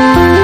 Música